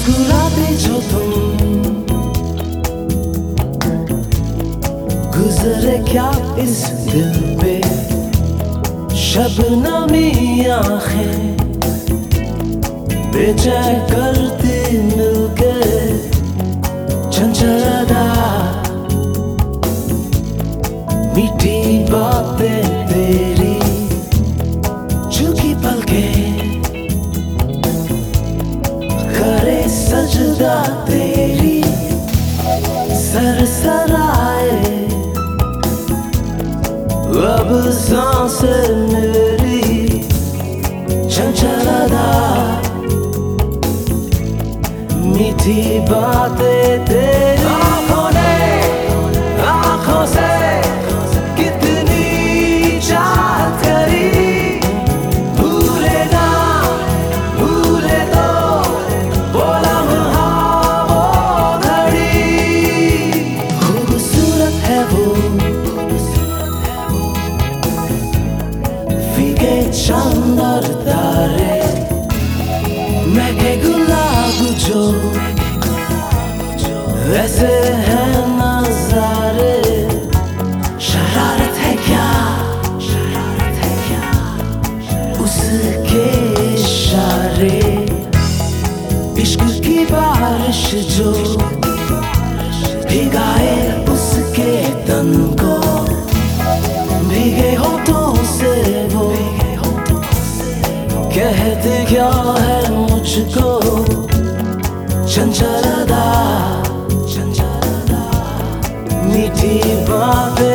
मुस्कुराते जो तुम। गुजरे क्या इस दिल पे? शबनमी आँखें। बेचैन करती मिलके तेरी सर सराए अब मीठी बातें तेरी। आँखों ने आँखों से फीके चांदर तारे, महके गुलाब जो ऐसे हैं नजारे। शरारत है क्या? शरारत है क्या? उसके इशारे, इश्क की बारिश जो, भिगाए उसके तन को। कहते क्या है मुझको? चंचलदा चंचलदा मीठी बातें